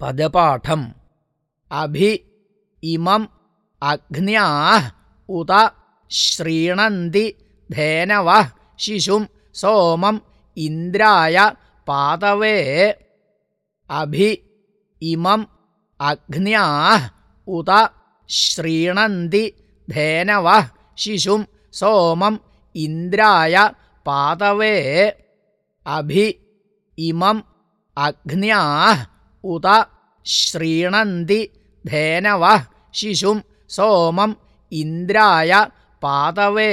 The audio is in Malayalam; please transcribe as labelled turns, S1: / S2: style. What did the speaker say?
S1: പദപാഠം. അഭി ഇമം അഗ്ന്യാ ഉത ശ്രീണന്തി ധേനവ ശിശും സോമം ഇന്ദ്രായ പാതവേ അഭി ഇമം അഗ്ന്യാ ഉത ശ്രീണന്തി ധേനവ ശിശും സോമം ഇന്ദ്രായ പാതവേ അഭി ഇമം അഗ്ന്യാ ഉത ശ്രീണന്തി ധേനവ ശിശും സോമം ഇന്ദ്രായ പാതവേ